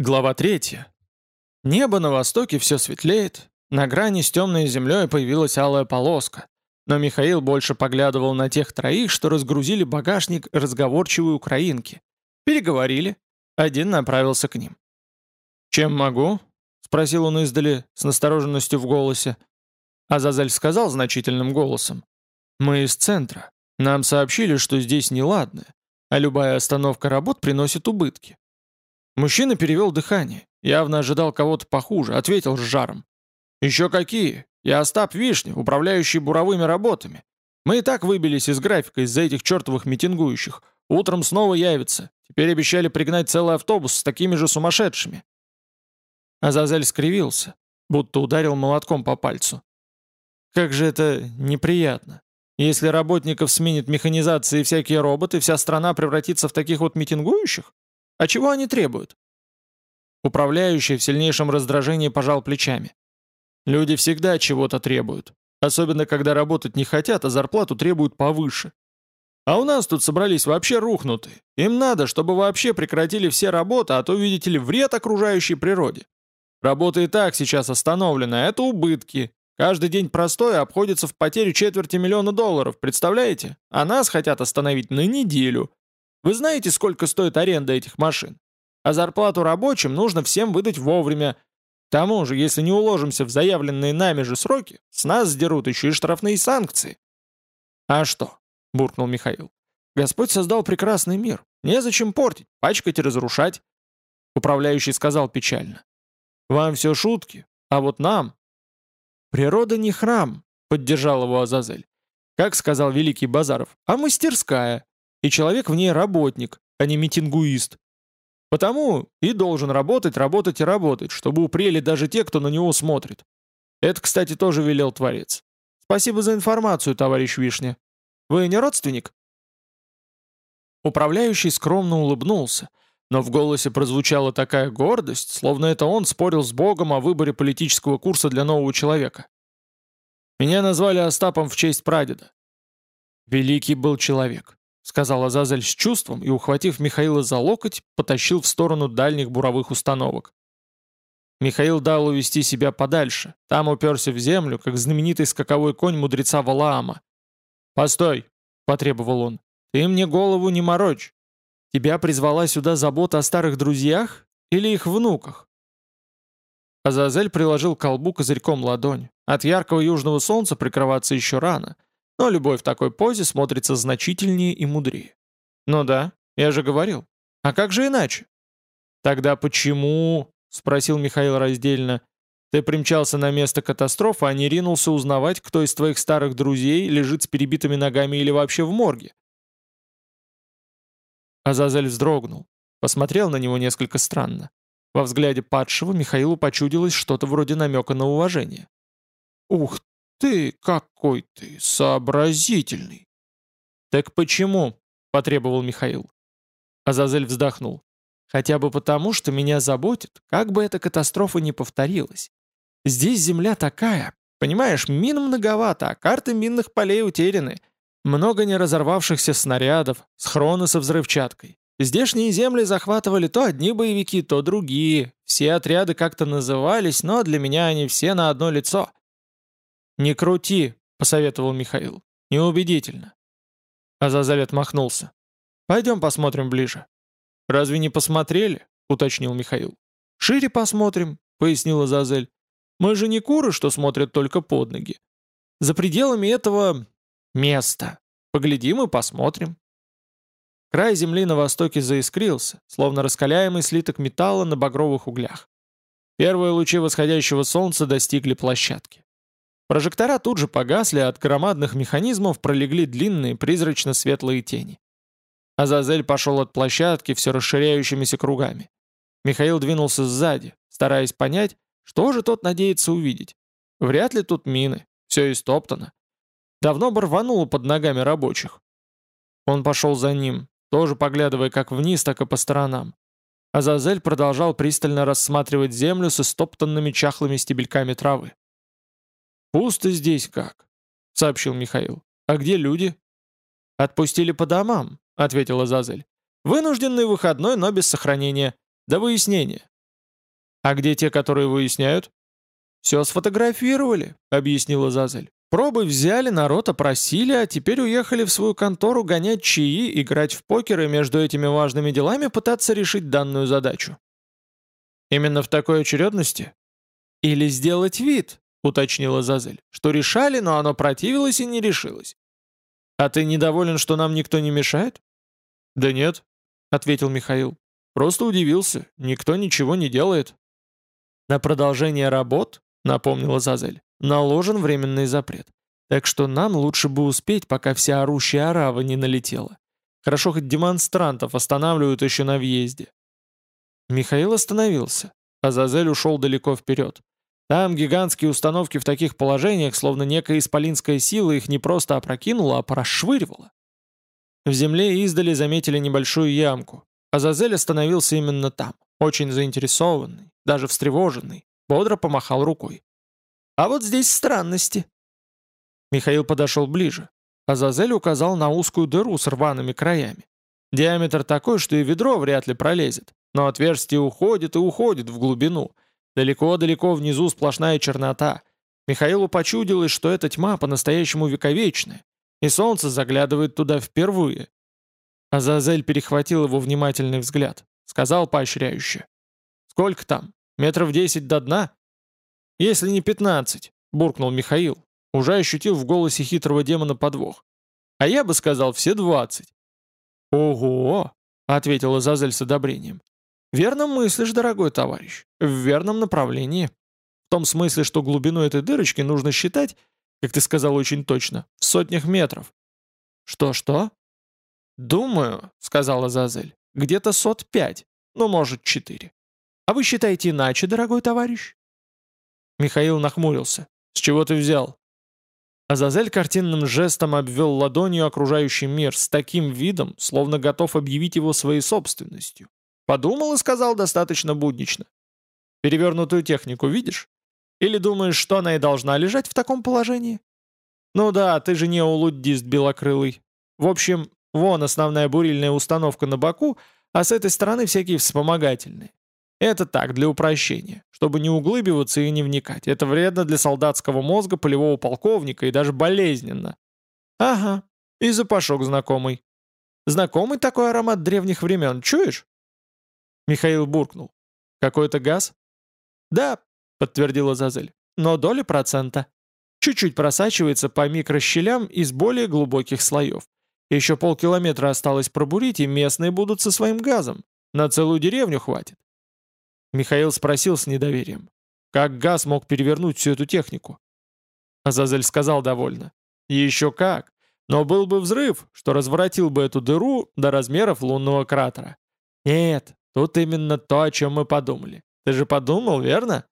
Глава 3. Небо на востоке все светлеет, на грани с темной землей появилась алая полоска, но Михаил больше поглядывал на тех троих, что разгрузили багажник разговорчивой украинки. Переговорили, один направился к ним. «Чем могу?» — спросил он издали, с настороженностью в голосе. Азазель сказал значительным голосом. «Мы из центра. Нам сообщили, что здесь неладно, а любая остановка работ приносит убытки. Мужчина перевел дыхание, явно ожидал кого-то похуже, ответил с жаром. «Еще какие? Я Остап Вишня, управляющий буровыми работами. Мы и так выбились из графика из-за этих чертовых митингующих. Утром снова явится. Теперь обещали пригнать целый автобус с такими же сумасшедшими». Азазель скривился, будто ударил молотком по пальцу. «Как же это неприятно. Если работников сменит механизация и всякие роботы, вся страна превратится в таких вот митингующих? А чего они требуют? Управляющий в сильнейшем раздражении пожал плечами. Люди всегда чего-то требуют. Особенно, когда работать не хотят, а зарплату требуют повыше. А у нас тут собрались вообще рухнутые. Им надо, чтобы вообще прекратили все работы, а то, видите ли, вред окружающей природе. Работа и так сейчас остановлена, это убытки. Каждый день простой обходится в потерю четверти миллиона долларов, представляете? А нас хотят остановить на неделю. Вы знаете, сколько стоит аренда этих машин? А зарплату рабочим нужно всем выдать вовремя. К тому же, если не уложимся в заявленные нами же сроки, с нас сдерут еще и штрафные санкции. «А что?» — буркнул Михаил. «Господь создал прекрасный мир. Незачем портить, пачкать и разрушать». Управляющий сказал печально. «Вам все шутки, а вот нам...» «Природа не храм», — поддержал его Азазель. «Как сказал великий Базаров, а мастерская и человек в ней работник, а не митингуист. Потому и должен работать, работать и работать, чтобы упрели даже те, кто на него смотрит. Это, кстати, тоже велел Творец. Спасибо за информацию, товарищ Вишня. Вы не родственник? Управляющий скромно улыбнулся, но в голосе прозвучала такая гордость, словно это он спорил с Богом о выборе политического курса для нового человека. Меня назвали Остапом в честь прадеда. Великий был человек. — сказал Азазель с чувством и, ухватив Михаила за локоть, потащил в сторону дальних буровых установок. Михаил дал увести себя подальше, там уперся в землю, как знаменитый скаковой конь мудреца Валаама. «Постой!» — потребовал он. «Ты мне голову не морочь. Тебя призвала сюда забота о старых друзьях или их внуках?» Азазель приложил колбу козырьком ладонь. От яркого южного солнца прикрываться еще рано — но любой в такой позе смотрится значительнее и мудрее. «Ну да, я же говорил. А как же иначе?» «Тогда почему?» — спросил Михаил раздельно. «Ты примчался на место катастрофы, а не ринулся узнавать, кто из твоих старых друзей лежит с перебитыми ногами или вообще в морге?» Азазель вздрогнул, посмотрел на него несколько странно. Во взгляде падшего Михаилу почудилось что-то вроде намека на уважение. «Ух ты какой ты сообразительный!» «Так почему?» — потребовал Михаил. Азазель вздохнул. «Хотя бы потому, что меня заботит, как бы эта катастрофа не повторилась. Здесь земля такая, понимаешь, мин многовато, а карты минных полей утеряны. Много не разорвавшихся снарядов, схроны со взрывчаткой. Здешние земли захватывали то одни боевики, то другие. Все отряды как-то назывались, но для меня они все на одно лицо. «Не крути», — посоветовал Михаил. «Неубедительно». Азазель отмахнулся. «Пойдем посмотрим ближе». «Разве не посмотрели?» — уточнил Михаил. «Шире посмотрим», — пояснил Азазель. «Мы же не куры, что смотрят только под ноги. За пределами этого... места. Поглядим и посмотрим». Край земли на востоке заискрился, словно раскаляемый слиток металла на багровых углях. Первые лучи восходящего солнца достигли площадки. Прожектора тут же погасли, а от громадных механизмов пролегли длинные призрачно-светлые тени. Азазель пошел от площадки все расширяющимися кругами. Михаил двинулся сзади, стараясь понять, что же тот надеется увидеть. Вряд ли тут мины, все истоптано. Давно бы рвануло под ногами рабочих. Он пошел за ним, тоже поглядывая как вниз, так и по сторонам. Азазель продолжал пристально рассматривать землю с истоптанными чахлыми стебельками травы. «Пусто здесь как», — сообщил Михаил. «А где люди?» «Отпустили по домам», — ответила Зазель. «Вынужденный выходной, но без сохранения. До выяснения. А где те, которые выясняют? «Все сфотографировали», — объяснила Зазель. «Пробы взяли, народ опросили, а теперь уехали в свою контору гонять чаи, играть в покер и между этими важными делами пытаться решить данную задачу». «Именно в такой очередности?» «Или сделать вид», — уточнила Зазель, «что решали, но оно противилось и не решилось». «А ты недоволен, что нам никто не мешает?» «Да нет», — ответил Михаил. «Просто удивился. Никто ничего не делает». «На продолжение работ?» напомнила Зазель, наложен временный запрет. Так что нам лучше бы успеть, пока вся орущая арава не налетела. Хорошо, хоть демонстрантов останавливают еще на въезде. Михаил остановился, а Зазель ушел далеко вперед. Там гигантские установки в таких положениях, словно некая исполинская сила их не просто опрокинула, а порасшвыривала. В земле издали заметили небольшую ямку. Азазель остановился именно там, очень заинтересованный, даже встревоженный. Бодро помахал рукой. «А вот здесь странности». Михаил подошел ближе. Азазель указал на узкую дыру с рваными краями. Диаметр такой, что и ведро вряд ли пролезет, но отверстие уходит и уходит в глубину. Далеко-далеко внизу сплошная чернота. Михаилу почудилось, что эта тьма по-настоящему вековечная, и солнце заглядывает туда впервые. Азазель перехватил его внимательный взгляд, сказал поощряюще. «Сколько там?» Метров десять до дна? Если не пятнадцать, буркнул Михаил. Уже ощутил в голосе хитрого демона подвох. А я бы сказал, все двадцать. Ого! ответила Зазель с одобрением. Верно мыслишь, дорогой товарищ. В верном направлении. В том смысле, что глубину этой дырочки нужно считать, как ты сказал очень точно, в сотнях метров. Что-что? «Думаю», — сказала Зазель, — «где-то сот пять, ну, может, четыре. А вы считаете иначе, дорогой товарищ?» Михаил нахмурился. «С чего ты взял?» Азазель картинным жестом обвел ладонью окружающий мир с таким видом, словно готов объявить его своей собственностью. Подумал и сказал достаточно буднично. «Перевернутую технику видишь? Или думаешь, что она и должна лежать в таком положении?» «Ну да, ты же не улуддист белокрылый. В общем, вон основная бурильная установка на боку, а с этой стороны всякие вспомогательные. Это так, для упрощения, чтобы не углыбиваться и не вникать. Это вредно для солдатского мозга полевого полковника и даже болезненно. Ага, и запашок знакомый. Знакомый такой аромат древних времен, чуешь? Михаил буркнул. Какой-то газ? Да, подтвердила Зазель, но доля процента. Чуть-чуть просачивается по микрощелям из более глубоких слоев. Еще полкилометра осталось пробурить, и местные будут со своим газом. На целую деревню хватит. Михаил спросил с недоверием. Как газ мог перевернуть всю эту технику? Азазель сказал довольно. Еще как. Но был бы взрыв, что разворотил бы эту дыру до размеров лунного кратера. Нет, тут именно то, о чем мы подумали. Ты же подумал, верно?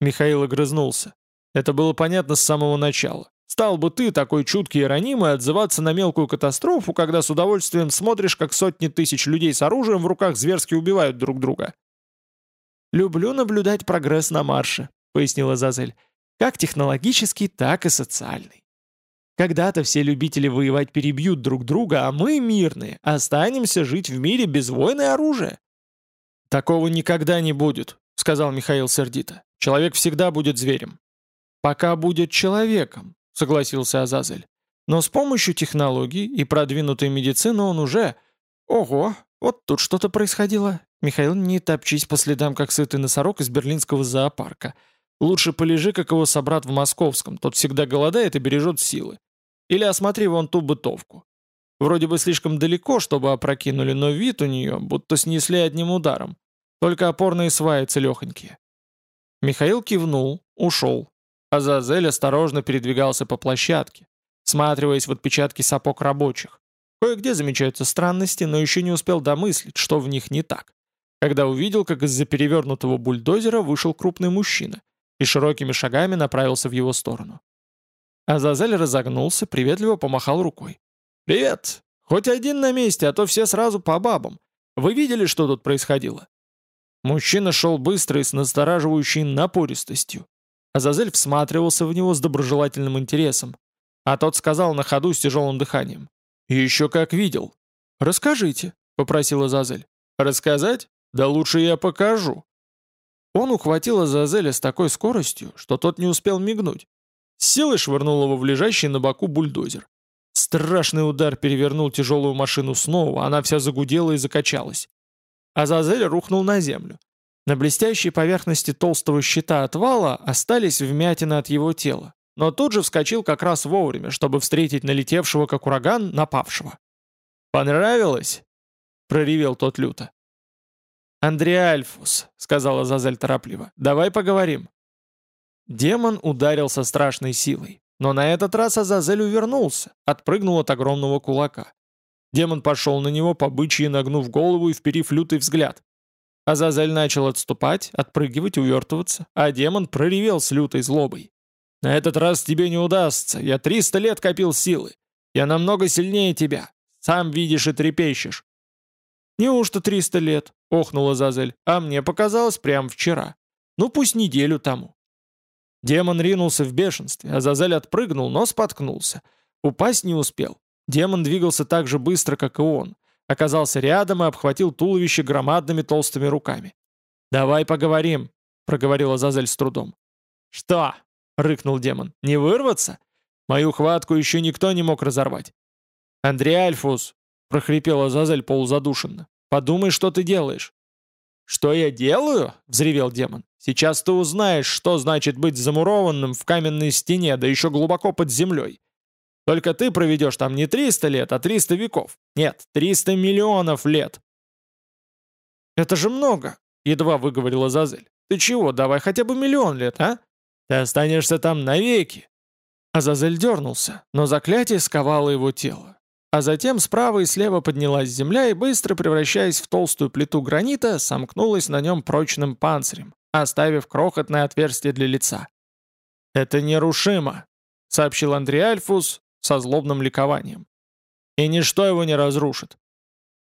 Михаил огрызнулся. Это было понятно с самого начала. Стал бы ты, такой чуткий и ранимый, отзываться на мелкую катастрофу, когда с удовольствием смотришь, как сотни тысяч людей с оружием в руках зверски убивают друг друга. «Люблю наблюдать прогресс на марше», — пояснила Зазель. «Как технологический, так и социальный. Когда-то все любители воевать перебьют друг друга, а мы, мирные, останемся жить в мире без войны и оружия». «Такого никогда не будет», — сказал Михаил сердито. «Человек всегда будет зверем». «Пока будет человеком», — согласился Азазель. «Но с помощью технологий и продвинутой медицины он уже...» «Ого, вот тут что-то происходило. Михаил, не топчись по следам, как сытый носорог из берлинского зоопарка. Лучше полежи, как его собрат в московском, тот всегда голодает и бережет силы. Или осмотри вон ту бытовку. Вроде бы слишком далеко, чтобы опрокинули, но вид у нее, будто снесли одним ударом. Только опорные сваи целехонькие. Михаил кивнул, ушел. Азазель осторожно передвигался по площадке, сматриваясь в отпечатки сапог рабочих. Кое-где замечаются странности, но еще не успел домыслить, что в них не так когда увидел, как из-за перевернутого бульдозера вышел крупный мужчина и широкими шагами направился в его сторону. Азазель разогнулся, приветливо помахал рукой. «Привет! Хоть один на месте, а то все сразу по бабам. Вы видели, что тут происходило?» Мужчина шел быстро и с настораживающей напористостью. Азазель всматривался в него с доброжелательным интересом. А тот сказал на ходу с тяжелым дыханием. «Еще как видел». «Расскажите», — попросил Азазель. «Рассказать? Да лучше я покажу. Он ухватил Азазеля с такой скоростью, что тот не успел мигнуть. С силой швырнул его в лежащий на боку бульдозер. Страшный удар перевернул тяжелую машину снова, она вся загудела и закачалась. Азазель рухнул на землю. На блестящей поверхности толстого щита отвала остались вмятины от его тела, но тут же вскочил как раз вовремя, чтобы встретить налетевшего, как ураган, напавшего. «Понравилось?» — проревел тот люто. «Андреальфус», — сказала Зазель торопливо, — «давай поговорим». Демон ударил со страшной силой, но на этот раз Азазель увернулся, отпрыгнул от огромного кулака. Демон пошел на него, побычьи нагнув голову и вперив лютый взгляд. Азазель начал отступать, отпрыгивать, увертываться, а демон проревел с лютой злобой. «На этот раз тебе не удастся. Я триста лет копил силы. Я намного сильнее тебя. Сам видишь и трепещешь». «Неужто триста лет?» — охнула Азазель. «А мне показалось прямо вчера. Ну пусть неделю тому». Демон ринулся в бешенстве, Азазель отпрыгнул, но споткнулся. Упасть не успел. Демон двигался так же быстро, как и он оказался рядом и обхватил туловище громадными толстыми руками. «Давай поговорим», — проговорила Зазель с трудом. «Что?» — рыкнул демон. «Не вырваться? Мою хватку еще никто не мог разорвать». «Андрей Альфус», — прохрипела Зазель полузадушенно. «Подумай, что ты делаешь». «Что я делаю?» — взревел демон. «Сейчас ты узнаешь, что значит быть замурованным в каменной стене, да еще глубоко под землей. Только ты проведешь там не 300 лет, а 300 веков. Нет, 300 миллионов лет. Это же много, едва выговорила Зазель. Ты чего, давай хотя бы миллион лет, а? Ты останешься там навеки. Азазель дернулся, но заклятие сковало его тело. А затем справа и слева поднялась земля и, быстро превращаясь в толстую плиту гранита, сомкнулась на нем прочным панцирем, оставив крохотное отверстие для лица. «Это нерушимо», — сообщил Андрей Альфус, со злобным ликованием. «И ничто его не разрушит».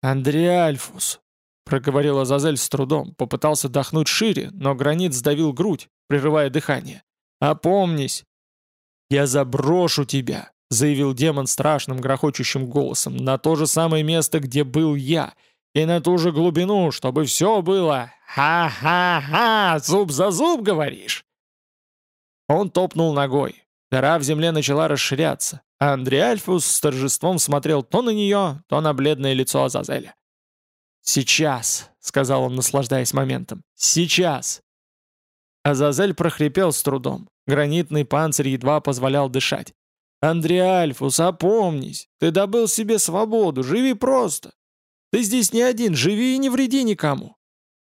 «Андреальфус», — проговорил Азазель с трудом, попытался дохнуть шире, но гранит сдавил грудь, прерывая дыхание. «Опомнись!» «Я заброшу тебя», — заявил демон страшным грохочущим голосом, «на то же самое место, где был я, и на ту же глубину, чтобы все было «Ха-ха-ха! Зуб за зуб, говоришь?» Он топнул ногой. Дыра в земле начала расширяться, а Андреальфус с торжеством смотрел то на нее, то на бледное лицо Азазеля. «Сейчас», — сказал он, наслаждаясь моментом, — «сейчас». Азазель прохрипел с трудом. Гранитный панцирь едва позволял дышать. «Андреальфус, опомнись! Ты добыл себе свободу, живи просто! Ты здесь не один, живи и не вреди никому!»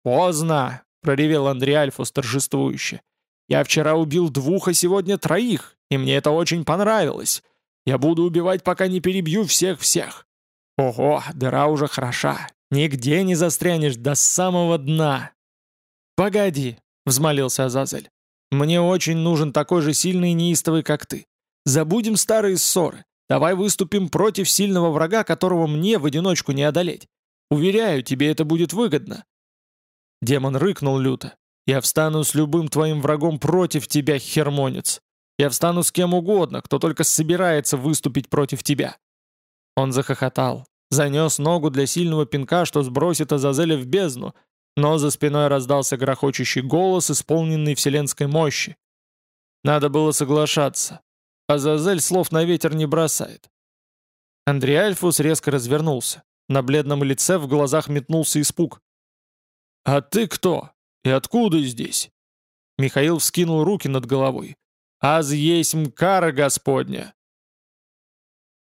«Поздно!» — проревел Андреальфус торжествующе. «Я вчера убил двух, а сегодня троих и мне это очень понравилось. Я буду убивать, пока не перебью всех-всех. Ого, дыра уже хороша. Нигде не застрянешь до самого дна. Погоди, взмолился Азазель. Мне очень нужен такой же сильный и неистовый, как ты. Забудем старые ссоры. Давай выступим против сильного врага, которого мне в одиночку не одолеть. Уверяю, тебе это будет выгодно. Демон рыкнул люто. Я встану с любым твоим врагом против тебя, хермонец. Я встану с кем угодно, кто только собирается выступить против тебя». Он захохотал, занес ногу для сильного пинка, что сбросит Азазеля в бездну, но за спиной раздался грохочущий голос, исполненный вселенской мощи. Надо было соглашаться. Азазель слов на ветер не бросает. Андрей Альфус резко развернулся. На бледном лице в глазах метнулся испуг. «А ты кто? И откуда здесь?» Михаил вскинул руки над головой. «Аз есть кара Господня!»